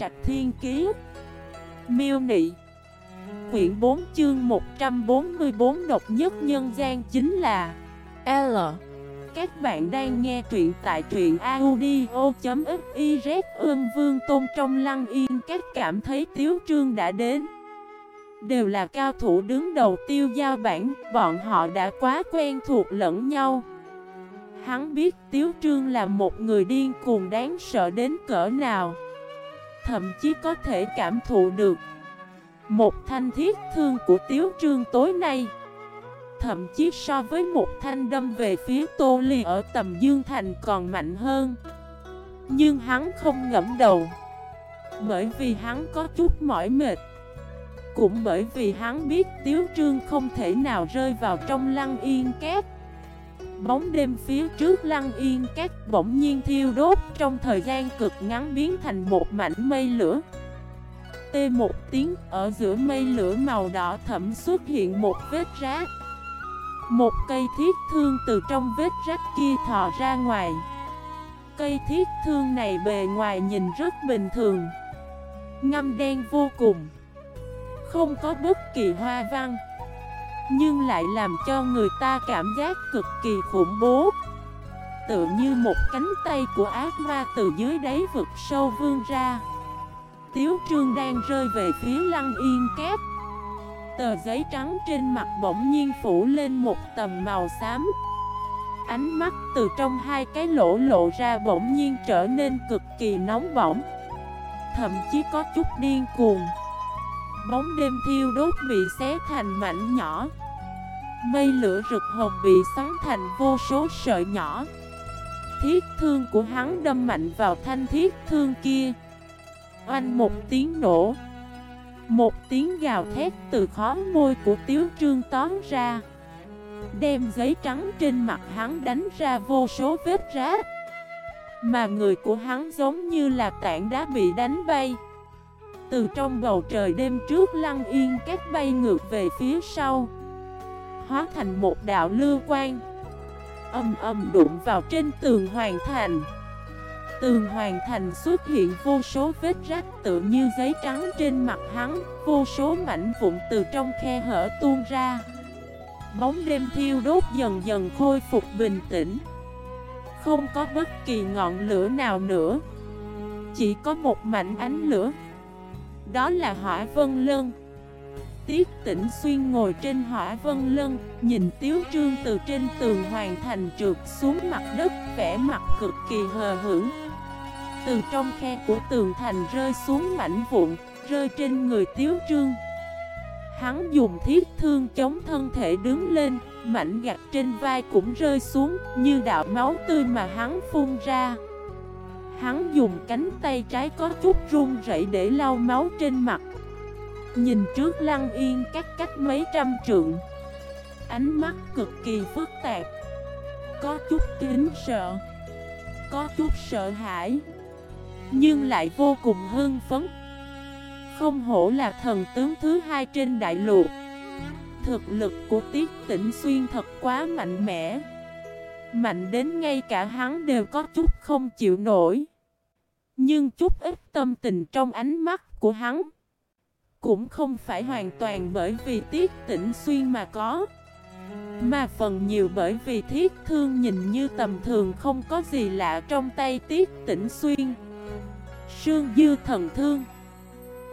Trạch Thiên Kiế Miêu Nị. Quyển 4 chương 144 độc nhất nhân gian chính là L. Các bạn đang nghe truyện tại truyện audio.xyz Ương Vương Tôn trong Lăng Yên, Các cảm thấy Tiếu Trương đã đến. Đều là cao thủ đứng đầu tiêu giao bản, Bọn họ đã quá quen thuộc lẫn nhau. Hắn biết Tiếu Trương là một người điên cuồng đáng sợ đến cỡ nào. Thậm chí có thể cảm thụ được Một thanh thiết thương của Tiếu Trương tối nay. Thậm chí so với một thanh đâm về phía Tô Ly ở tầm Dương Thành còn mạnh hơn. Nhưng hắn không ngẫm đầu, Bởi vì hắn có chút mỏi mệt. Cũng bởi vì hắn biết Tiếu Trương không thể nào rơi vào trong lăng yên két Bóng đêm phía trước lăng yên, các bỗng nhiên thiêu đốt, trong thời gian cực ngắn biến thành một mảnh mây lửa. Tê một tiếng, ở giữa mây lửa màu đỏ thẫm xuất hiện một vết rác. Một cây thiết thương từ trong vết rách kia thò ra ngoài. Cây thiết thương này bề ngoài nhìn rất bình thường. Ngâm đen vô cùng. Không có bất kỳ hoa văn. Nhưng lại làm cho người ta cảm giác cực kỳ khủng bố. Tự như một cánh tay của ác ma từ dưới đáy vực sâu vươn ra. Tiếu trương đang rơi về phía lăng yên kép Tờ giấy trắng trên mặt bỗng nhiên phủ lên một tầm màu xám. Ánh mắt từ trong hai cái lỗ lộ ra bỗng nhiên trở nên cực kỳ nóng bỏng. Thậm chí có chút điên cuồng. Bóng đêm thiêu đốt bị xé thành mảnh nhỏ. Mây lửa rực hồng bị xoắn thành vô số sợi nhỏ. Thiết thương của hắn đâm mạnh vào thanh thiết thương kia. Oanh một tiếng nổ. Một tiếng gào thét từ khó môi của tiếu trương tóm ra. Đem giấy trắng trên mặt hắn đánh ra vô số vết rác Mà người của hắn giống như là tảng đá bị đánh bay từ trong bầu trời đêm trước lăng yên các bay ngược về phía sau, Hóa thành một đạo lưu quang Âm âm đụng vào trên tường hoàn thành. Tường hoàn thành xuất hiện vô số vết rách tự như giấy trắng trên mặt hắn, Vô số mảnh vụn từ trong khe hở tuôn ra. Bóng đêm thiêu đốt dần dần khôi phục bình tĩnh. Không có bất kỳ ngọn lửa nào nữa, Chỉ có một mảnh ánh lửa đó là hỏa vân lân. Tiết tỉnh xuyên ngồi trên hỏa vân lân, Nhìn tiếu trương từ trên tường hoàn thành trượt xuống mặt đất Vẽ mặt cực kỳ hờ hững. Từ trong khe của tường thành rơi xuống mảnh vụn, Rơi trên người tiếu trương. Hắn dùng thiết thương chống thân thể đứng lên, Mảnh gạch trên vai cũng rơi xuống, Như đạo máu tươi mà hắn phun ra. Hắn dùng cánh tay trái có chút run rẩy để lau máu trên mặt. Nhìn trước lăng yên cách cách mấy trăm trượng. Ánh mắt cực kỳ phức tạp. Có chút kính sợ. Có chút sợ hãi. Nhưng lại vô cùng hưng phấn. Không hổ là thần tướng thứ hai trên đại lục. Thực lực của Tiết Tĩnh Xuyên thật quá mạnh mẽ. Mạnh đến ngay cả hắn đều có chút không chịu nổi. Nhưng chút ít tâm tình trong ánh mắt của hắn Cũng không phải hoàn toàn bởi vì tiết tỉnh xuyên mà có, Mà phần nhiều bởi vì thiết thương nhìn như tầm thường không có gì lạ trong tay tiết tỉnh xuyên. Sương dư thần thương,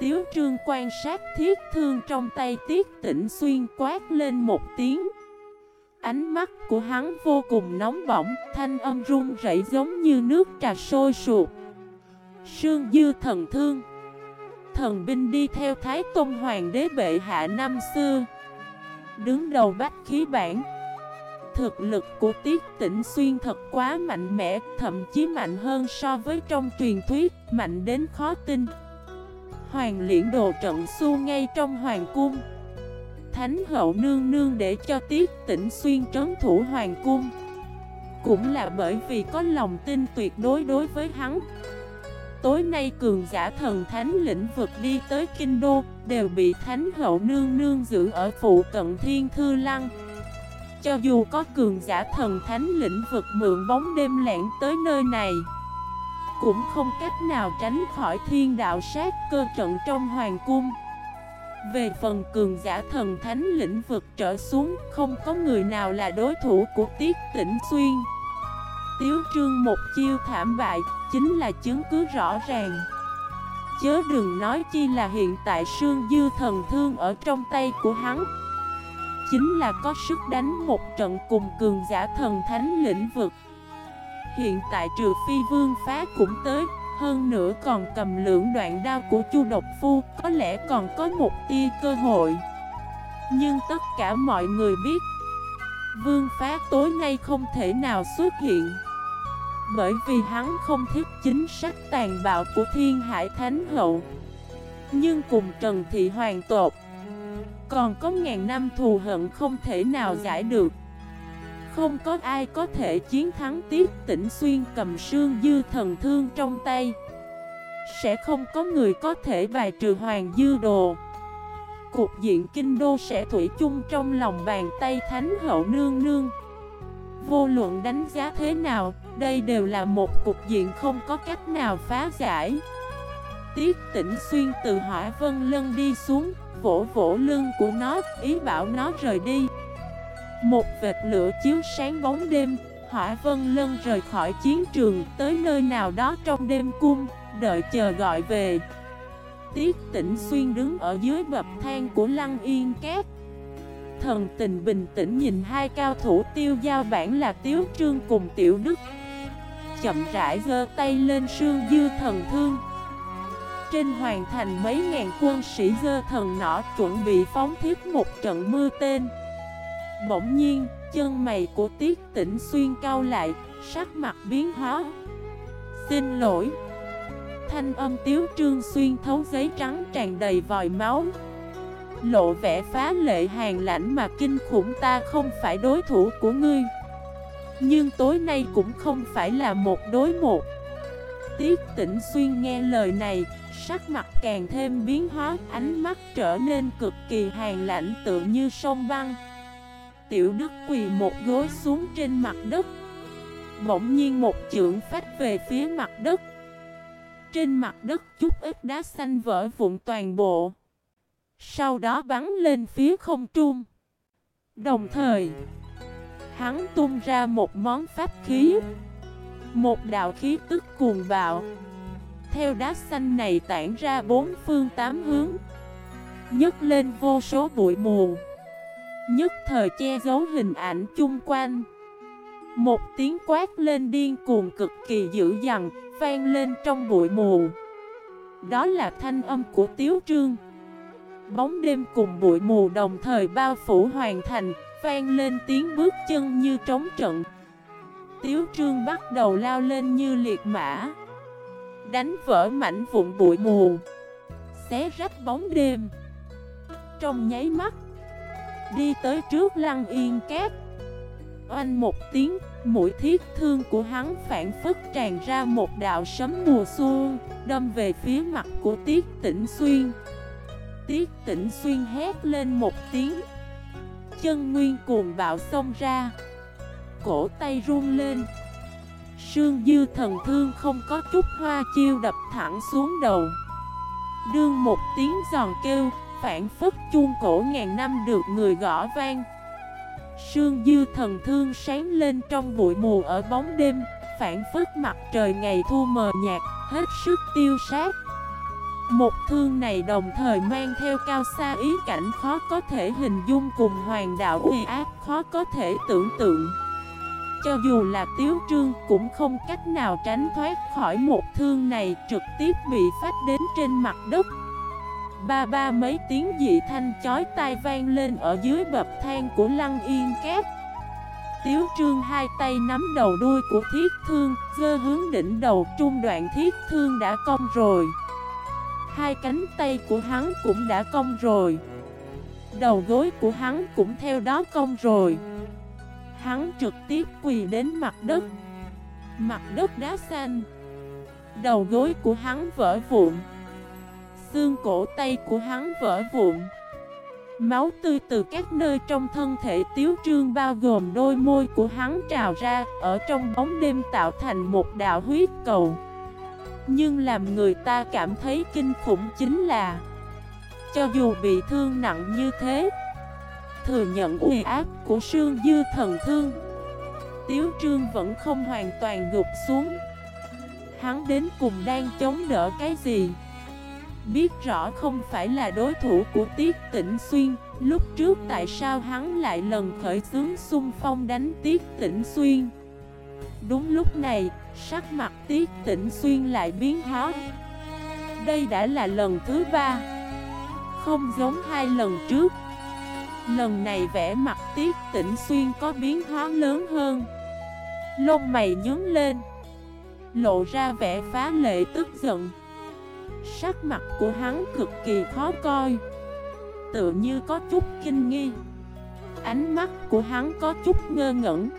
Tiếu trương quan sát thiết thương trong tay tiết tỉnh xuyên quát lên một tiếng. Ánh mắt của hắn vô cùng nóng bỏng, thanh âm run rẩy giống như nước trà sôi sụp. Sương dư thần thương. Thần binh đi theo Thái Tôn Hoàng đế bệ hạ năm xưa Đứng đầu bách khí bản Thực lực của Tiết Tĩnh Xuyên thật quá mạnh mẽ Thậm chí mạnh hơn so với trong truyền thuyết Mạnh đến khó tin. Hoàng liễn đồ trận su ngay trong hoàng cung. Thánh hậu nương nương để cho Tiết tỉnh Xuyên trấn thủ hoàng cung. Cũng là bởi vì có lòng tin tuyệt đối đối với hắn. Tối nay cường giả thần thánh lĩnh vực đi tới Kinh Đô Đều bị thánh hậu nương nương giữ ở phụ cận thiên thư lăng. Cho dù có cường giả thần thánh lĩnh vực mượn bóng đêm lẻn tới nơi này, cũng không cách nào tránh khỏi thiên đạo sát cơ trận trong hoàng cung. Về phần cường giả thần thánh lĩnh vực trở xuống, Không có người nào là đối thủ của Tiết Tĩnh Xuyên. Tiếu trương một chiêu thảm bại, Chính là chứng cứ rõ ràng. Chớ đừng nói chi là hiện tại Sương Dư thần thương ở trong tay của hắn. Chính là có sức đánh một trận cùng cường giả thần thánh lĩnh vực. Hiện tại trừ phi vương phá cũng tới hơn nữa còn cầm lưỡng đoạn đao của chu độc phu, Có lẽ còn có một tia cơ hội. Nhưng tất cả mọi người biết, Vương phá tối nay không thể nào xuất hiện. Bởi vì hắn không thích chính sách tàn bạo của thiên hải thánh hậu. Nhưng cùng Trần Thị Hoàng tột Còn có ngàn năm thù hận không thể nào giải được không có ai có thể chiến thắng Tiết Tĩnh Xuyên cầm sương dư thần thương trong tay. Sẽ không có người có thể bài trừ hoàng dư đồ. Cục diện kinh đô sẽ thủy chung trong lòng bàn tay thánh hậu nương nương. Vô luận đánh giá thế nào, đây đều là một cục diện không có cách nào phá giải. Tiết Tĩnh Xuyên từ hỏa vân lân đi xuống, vỗ vỗ lưng của nó, ý bảo nó rời đi một vệt lửa chiếu sáng bóng đêm, Hỏa Vân Lân rời khỏi chiến trường tới nơi nào đó trong đêm cung, đợi chờ gọi về. Tiết tỉnh xuyên đứng ở dưới bậc thang của Lăng Yên két, Thần tình bình tĩnh nhìn hai cao thủ tiêu giao bản là Tiếu Trương cùng Tiểu Đức. Chậm rãi gơ tay lên sương dư thần thương. Trên hoàn thành mấy ngàn quân sĩ dơ thần nỏ chuẩn bị phóng thiết một trận mưa tên. Bỗng nhiên, chân mày của Tiết Tĩnh Xuyên cao lại, sắc mặt biến hóa. Xin lỗi. Thanh âm Tiếu Trương Xuyên thấu giấy trắng tràn đầy vòi máu. Lộ vẻ phá lệ hàng lãnh mà kinh khủng ta không phải đối thủ của ngươi. Nhưng tối nay cũng không phải là một đối một. Tiết Tĩnh Xuyên nghe lời này, sắc mặt càng thêm biến hóa, ánh mắt trở nên cực kỳ hàng lạnh tự như sông băng. Tiểu Đức quỳ một gối xuống trên mặt đất. Bỗng nhiên một chưởng phách về phía mặt đất. Trên mặt đất chút ít đá xanh vỡ vụn toàn bộ. Sau đó bắn lên phía không trung. Đồng thời, Hắn tung ra một món pháp khí. Một đạo khí tức cuồng bạo. Theo đá xanh này tản ra bốn phương tám hướng. Nhấc lên vô số bụi mù. Nhất thời che giấu hình ảnh chung quanh. Một tiếng quát lên điên cuồng cực kỳ dữ dằn, Vang lên trong bụi mù. Đó là thanh âm của Tiếu Trương. Bóng đêm cùng bụi mù đồng thời bao phủ hoàn thành, Vang lên tiếng bước chân như trống trận. Tiếu Trương bắt đầu lao lên như liệt mã, Đánh vỡ mảnh vụn bụi mù, Xé rách bóng đêm. Trong nháy mắt Đi tới trước lăng yên két. Oanh một tiếng, Mũi thiết thương của hắn phản phất tràn ra một đạo sấm mùa xuân, Đâm về phía mặt của Tiết Tĩnh Xuyên. Tiết Tĩnh Xuyên hét lên một tiếng. Chân nguyên cuồng bạo xông ra. Cổ tay run lên. Sương dư thần thương không có chút hoa chiêu đập thẳng xuống đầu. Đương một tiếng giòn kêu phản phất chuông cổ ngàn năm được người gõ vang. Sương dư thần thương sáng lên trong bụi mù ở bóng đêm Phản phất mặt trời ngày thu mờ nhạt, hết sức tiêu sát. Một thương này đồng thời mang theo cao xa ý cảnh khó có thể hình dung cùng hoàng đạo uy ác khó có thể tưởng tượng. Cho dù là tiếu trương cũng không cách nào tránh thoát khỏi một thương này trực tiếp bị phát đến trên mặt đất. Ba ba mấy tiếng dị thanh chói tai vang lên ở dưới bậc thang của lăng yên két. Tiếu trương hai tay nắm đầu đuôi của thiết thương Dơ hướng đỉnh đầu trung đoạn thiết thương đã cong rồi. Hai cánh tay của hắn cũng đã cong rồi. Đầu gối của hắn cũng theo đó cong rồi. Hắn trực tiếp quỳ đến mặt đất. Mặt đất đá xanh. Đầu gối của hắn vỡ vụn. Xương cổ tay của hắn vỡ vụn. Máu tươi từ các nơi trong thân thể tiếu trương bao gồm đôi môi của hắn trào ra, Ở trong bóng đêm tạo thành một đạo huyết cầu. Nhưng làm người ta cảm thấy kinh khủng chính là, Cho dù bị thương nặng như thế, Thừa nhận uy áp của sương dư thần thương, Tiếu trương vẫn không hoàn toàn gục xuống. Hắn đến cùng đang chống đỡ cái gì? Biết rõ không phải là đối thủ của Tiết Tĩnh Xuyên. Lúc trước tại sao hắn lại lần khởi xướng xung phong đánh Tiết Tĩnh Xuyên? Đúng lúc này, sắc mặt Tiết Tĩnh Xuyên lại biến hóa. Đây đã là lần thứ ba. Không giống hai lần trước. Lần này vẻ mặt Tiết Tĩnh Xuyên có biến hóa lớn hơn. Lông mày nhướng lên. Lộ ra vẻ phá lệ tức giận. Sắc mặt của hắn cực kỳ khó coi. Tựa như có chút kinh nghi. Ánh mắt của hắn có chút ngơ ngẩn.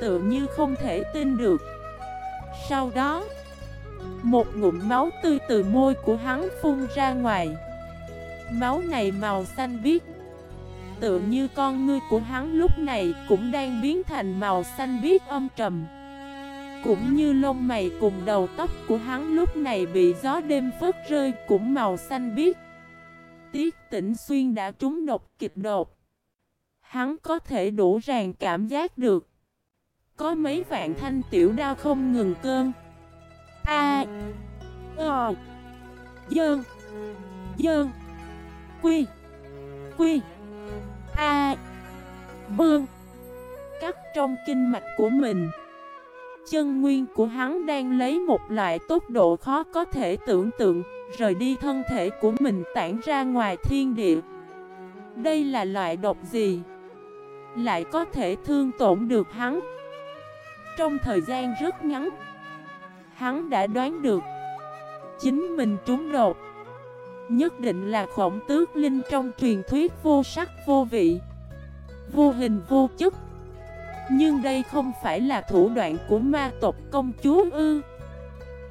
Tựa như không thể tin được. Sau đó, Một ngụm máu tươi từ môi của hắn phun ra ngoài. Máu này màu xanh biếc. Tựa như con ngươi của hắn lúc này cũng đang biến thành màu xanh biếc âm trầm cũng như lông mày cùng đầu tóc của hắn lúc này bị gió đêm phớt rơi cũng màu xanh biếc. Tiết tỉnh xuyên đã trúng độc kịch đột. Hắn có thể đủ ràng cảm giác được. Có mấy vạn thanh tiểu đao không ngừng cơn. A. Ờ. Dơn. Dơn. Quy. Quy. A. Bương. Cắt trong kinh mạch của mình. Chân nguyên của hắn đang lấy một loại tốc độ khó có thể tưởng tượng, rời đi thân thể của mình tản ra ngoài thiên địa. Đây là loại độc gì? Lại có thể thương tổn được hắn. Trong thời gian rất ngắn, hắn đã đoán được chính mình trúng đột. Nhất định là khổng tước linh trong truyền thuyết vô sắc vô vị, vô hình vô chất. Nhưng đây không phải là thủ đoạn của ma tộc công chúa ư.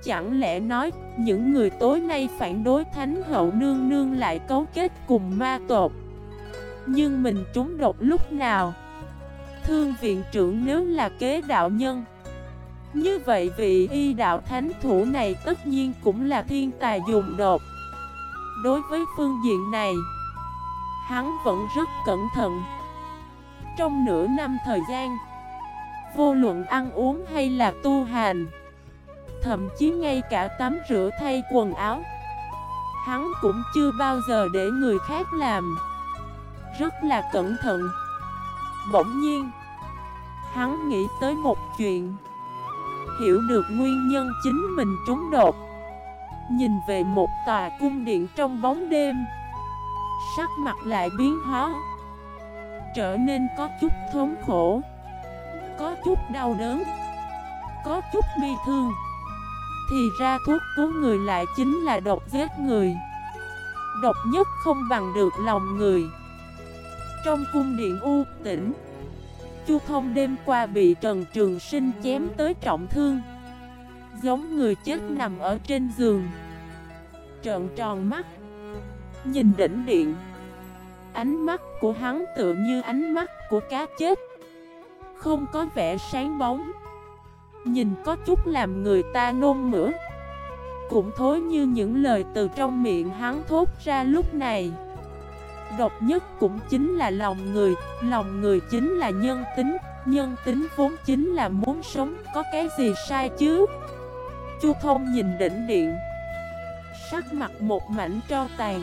Chẳng lẽ nói, những người tối nay phản đối Thánh Hậu Nương Nương lại cấu kết cùng ma tộc? Nhưng mình trúng độc lúc nào? Thương viện trưởng nếu là kế đạo nhân. Như vậy vị y đạo thánh thủ này tất nhiên cũng là thiên tài dùng đột Đối với phương diện này, Hắn vẫn rất cẩn thận. Trong nửa năm thời gian Vô luận ăn uống hay là tu hành. Thậm chí ngay cả tắm rửa thay quần áo, Hắn cũng chưa bao giờ để người khác làm. Rất là cẩn thận. Bỗng nhiên, Hắn nghĩ tới một chuyện. Hiểu được nguyên nhân chính mình trúng đột, Nhìn về một tòa cung điện trong bóng đêm, Sắc mặt lại biến hóa, Trở nên có chút thống khổ có chút đau đớn, Có chút bi thương, Thì ra thuốc cứu người lại chính là độc giết người. Độc nhất không bằng được lòng người. Trong cung điện U tỉnh Chu thông đêm qua bị Trần Trường Sinh chém tới trọng thương, Giống người chết nằm ở trên giường. Trợn tròn mắt, Nhìn đỉnh điện. Ánh mắt của hắn tựa như ánh mắt của cá chết không có vẻ sáng bóng. Nhìn có chút làm người ta nôn mửa. Cũng thối như những lời từ trong miệng hắn thốt ra lúc này. Độc nhất cũng chính là lòng người Lòng người chính là nhân tính Nhân tính vốn chính là muốn sống, Có cái gì sai chứ? Chu thông nhìn đỉnh điện, Sắc mặt một mảnh tro tàn.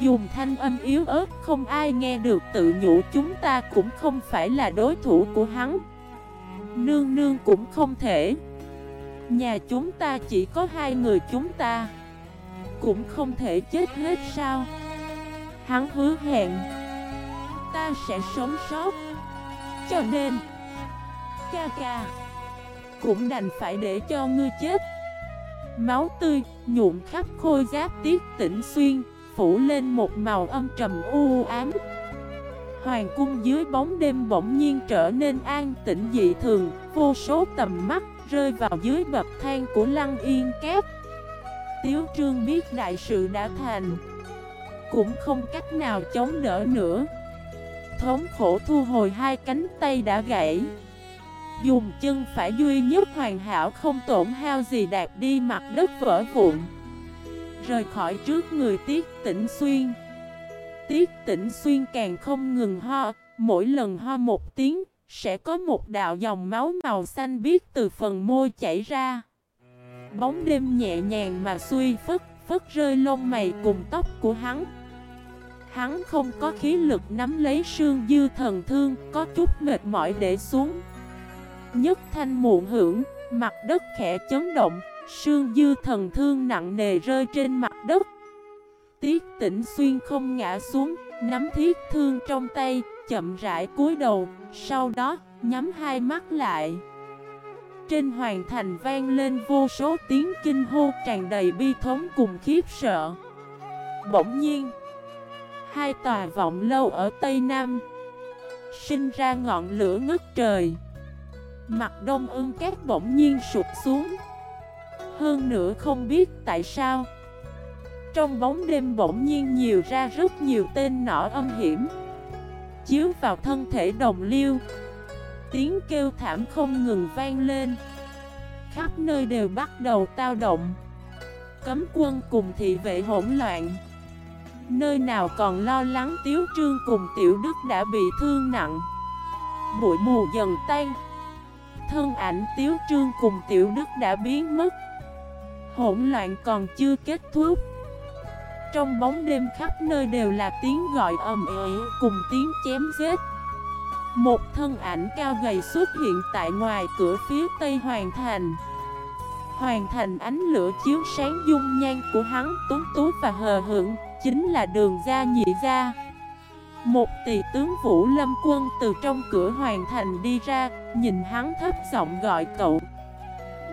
Dùng thanh âm yếu ớt, không ai nghe được, tự nhủ chúng ta cũng không phải là đối thủ của hắn. Nương nương cũng không thể. Nhà chúng ta chỉ có hai người chúng ta. Cũng không thể chết hết sao? Hắn hứa hẹn, Ta sẽ sống sót. Cho nên, Ca ca Cũng đành phải để cho ngươi chết. Máu tươi nhuộm khắp khôi giáp tiết tỉnh xuyên phủ lên một màu âm trầm u ám. Hoàng cung dưới bóng đêm bỗng nhiên trở nên an tĩnh dị thường, Vô số tầm mắt rơi vào dưới bậc thang của lăng yên kép. Tiếu trương biết đại sự đã thành, Cũng không cách nào chống đỡ nữa. Thống khổ thu hồi hai cánh tay đã gãy. Dùng chân phải duy nhất hoàn hảo không tổn hao gì đạt đi mặt đất vỡ vụn. Rời khỏi trước người Tiết Tĩnh Xuyên. Tiết Tĩnh Xuyên càng không ngừng ho, Mỗi lần ho một tiếng, Sẽ có một đạo dòng máu màu xanh biếc từ phần môi chảy ra. Bóng đêm nhẹ nhàng mà xuôi phất Phất rơi lông mày cùng tóc của hắn. Hắn không có khí lực nắm lấy sương dư thần thương, Có chút mệt mỏi để xuống. Nhất thanh muộn hưởng, Mặt đất khẽ chấn động Sương dư thần thương nặng nề rơi trên mặt đất. Tiết tỉnh xuyên không ngã xuống, Nắm thiết thương trong tay, Chậm rãi cúi đầu, Sau đó nhắm hai mắt lại. Trên hoàng thành vang lên vô số tiếng kinh hô tràn đầy bi thống cùng khiếp sợ. Bỗng nhiên, Hai tòa vọng lâu ở Tây Nam Sinh ra ngọn lửa ngất trời. Mặt đông ưng cát bỗng nhiên sụp xuống. Hơn nữa không biết tại sao. Trong bóng đêm bỗng nhiên nhiều ra rất nhiều tên nỏ âm hiểm. Chiếu vào thân thể đồng liêu. Tiếng kêu thảm không ngừng vang lên. Khắp nơi đều bắt đầu tao động. Cấm quân cùng thị vệ hỗn loạn. Nơi nào còn lo lắng Tiếu Trương cùng Tiểu Đức đã bị thương nặng. Bụi mù dần tan. Thân ảnh Tiếu Trương cùng Tiểu Đức đã biến mất. Hỗn loạn còn chưa kết thúc. Trong bóng đêm khắp nơi đều là tiếng gọi ầm ĩ cùng tiếng chém giết. Một thân ảnh cao gầy xuất hiện tại ngoài cửa phía tây hoàng thành. Hoàn thành ánh lửa chiếu sáng dung nhan của hắn tuấn tú và hờ hững, Chính là đường gia nhị gia. Một tỷ tướng Vũ Lâm Quân từ trong cửa hoàn thành đi ra, Nhìn hắn thấp giọng gọi cậu.